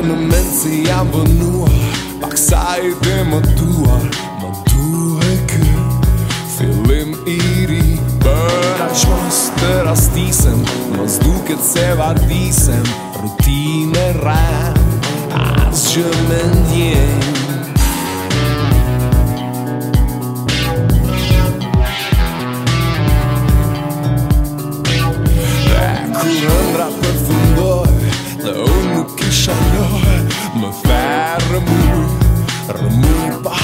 Në moment si jam vënuar Pak sa i dhe më duar Më duhe kë Filim i ri Bërë Ka qësë të rastisem Më zduket se vadisem Rutine rrë Asë që me ndje kisha lohe jo, Më ferë më rëmur pa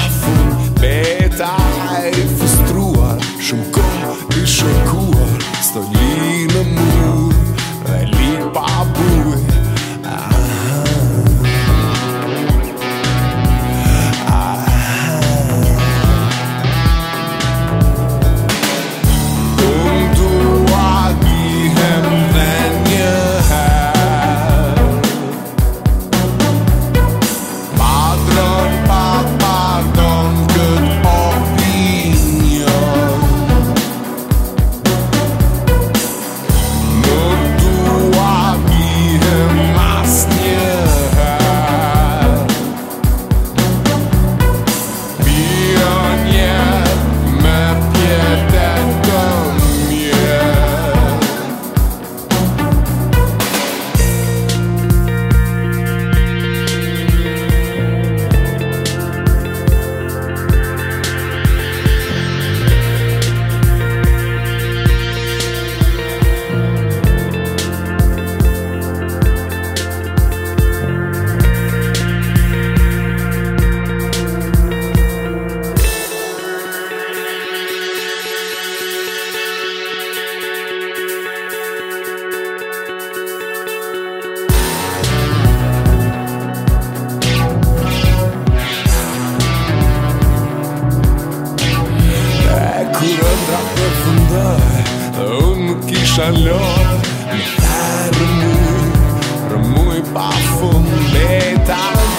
përfundoj Unë më kisha lor Në thajë rëmuj Rëmuj pa fund Me ta